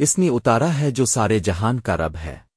اس نے اتارا ہے جو سارے جہان کا رب ہے۔